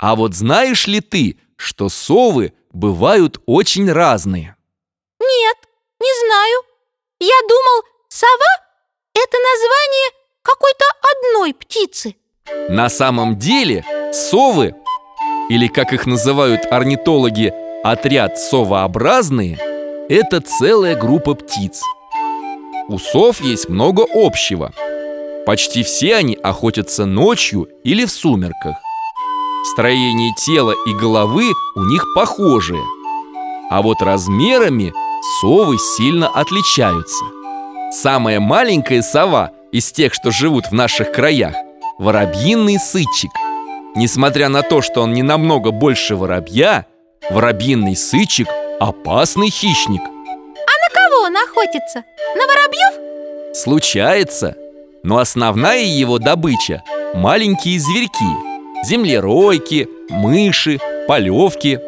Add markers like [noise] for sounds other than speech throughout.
А вот знаешь ли ты, что совы бывают очень разные? Нет, не знаю. Я думал, сова – это название какой-то одной птицы. На самом деле совы, или как их называют орнитологи, отряд совообразные, это целая группа птиц. У сов есть много общего. Почти все они охотятся ночью или в сумерках. Строение тела и головы у них похожие. А вот размерами совы сильно отличаются. Самая маленькая сова из тех, что живут в наших краях – воробьиный сычик. Несмотря на то, что он не намного больше воробья, воробьиный сычик – опасный хищник. А на кого он охотится? На воробьев? Случается, но основная его добыча – маленькие зверьки – землеройки, мыши, полевки.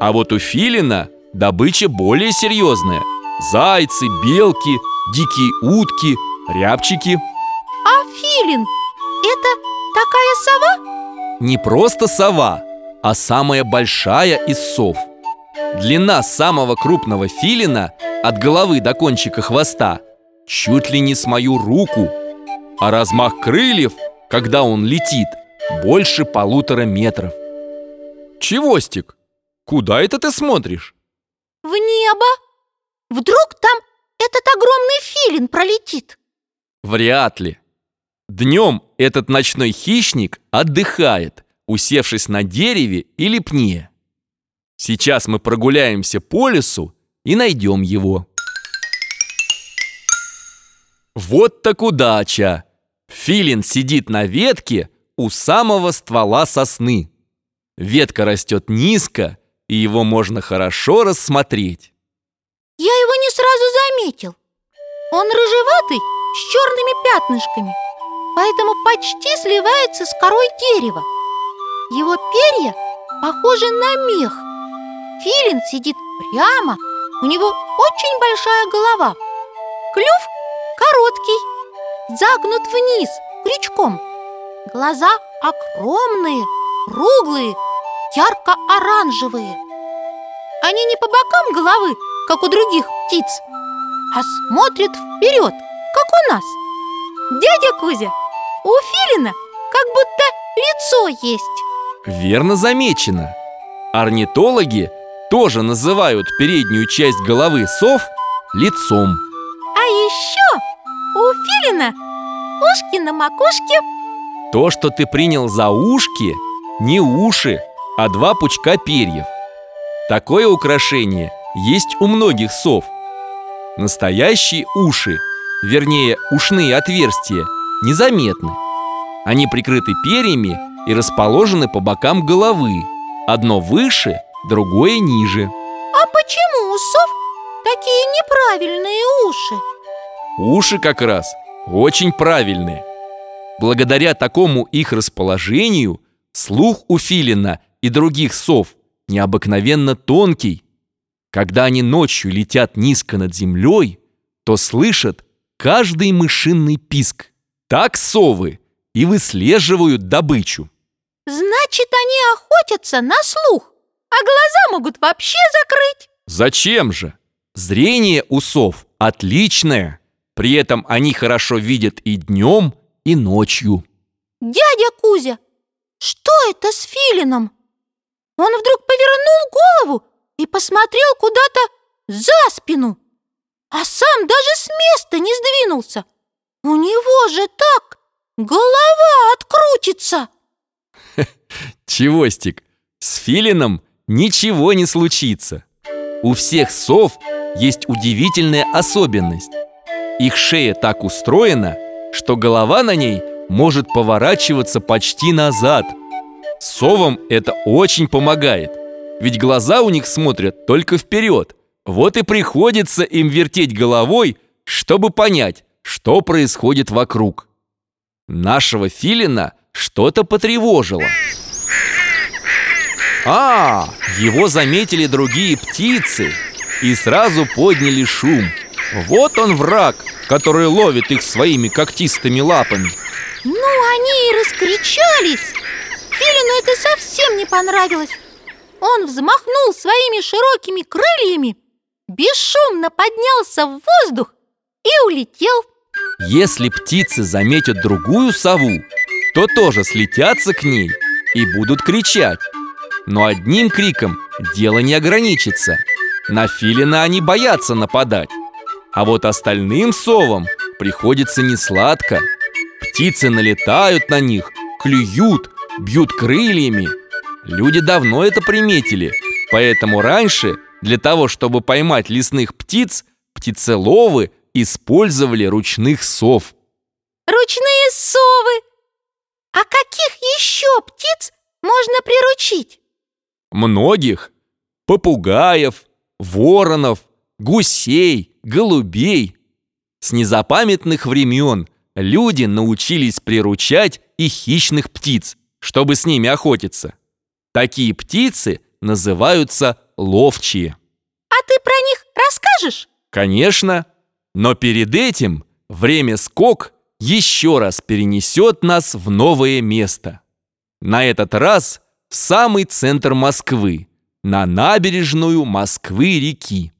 А вот у филина добыча более серьезная. Зайцы, белки, дикие утки, рябчики. А филин – это такая сова? Не просто сова, а самая большая из сов. Длина самого крупного филина от головы до кончика хвоста чуть ли не с мою руку. А размах крыльев, когда он летит, больше полутора метров Чего, Стик? Куда это ты смотришь? В небо Вдруг там этот огромный филин пролетит? Вряд ли Днем этот ночной хищник отдыхает, усевшись на дереве или пне Сейчас мы прогуляемся по лесу и найдем его Вот так удача! Филин сидит на ветке, у самого ствола сосны. Ветка растет низко, и его можно хорошо рассмотреть. Я его не сразу заметил. Он рыжеватый, с черными пятнышками, поэтому почти сливается с корой дерева. Его перья похожи на мех. Филин сидит прямо, у него очень большая голова. Клюв короткий, загнут вниз, крючком. Глаза огромные, круглые, ярко-оранжевые. Они не по бокам головы, как у других птиц, а смотрят вперед, как у нас. Дядя Кузя, у филина как будто лицо есть. Верно замечено. Орнитологи тоже называют переднюю часть головы сов лицом. А еще у филина ушки на макушке то, что ты принял за ушки, не уши, а два пучка перьев. Такое украшение есть у многих сов. Настоящие уши, вернее ушные отверстия, незаметны. Они прикрыты перьями и расположены по бокам головы. Одно выше, другое ниже. А почему у сов такие неправильные уши? Уши как раз очень правильные. Благодаря такому их расположению слух у филина и других сов необыкновенно тонкий. Когда они ночью летят низко над землей, то слышат каждый мышиный писк. Так совы и выслеживают добычу. Значит, они охотятся на слух, а глаза могут вообще закрыть. Зачем же? Зрение у сов отличное. При этом они хорошо видят и днем, и ночью. Дядя Кузя, что это с филином? Он вдруг повернул голову и посмотрел куда-то за спину, а сам даже с места не сдвинулся. У него же так голова открутится. [laughs] Чевостик, с филином ничего не случится. У всех сов есть удивительная особенность. Их шея так устроена, что голова на ней может поворачиваться почти назад. Совам это очень помогает, ведь глаза у них смотрят только вперед. Вот и приходится им вертеть головой, чтобы понять, что происходит вокруг. Нашего филина что-то потревожило. А, его заметили другие птицы и сразу подняли шум. Вот он враг, который ловит их своими когтистыми лапами Ну, они и раскричались Филину это совсем не понравилось. Он взмахнул своими широкими крыльями, бесшумно поднялся в воздух и улетел. Если птицы заметят другую сову, то тоже слетятся к ней и будут кричать. Но одним криком дело не ограничится. На филина они боятся нападать. А вот остальным совам приходится несладко. Птицы налетают на них, клюют, бьют крыльями. Люди давно это приметили, поэтому раньше для того, чтобы поймать лесных птиц, птицеловы использовали ручных сов. Ручные совы! А каких еще птиц можно приручить? Многих. Попугаев, воронов, гусей, голубей. С незапамятных времен люди научились приручать и хищных птиц, чтобы с ними охотиться. Такие птицы называются ловчие. А ты про них расскажешь? Конечно, но перед этим время скок еще раз перенесет нас в новое место. На этот раз в самый центр Москвы, на набережную Москвы-реки.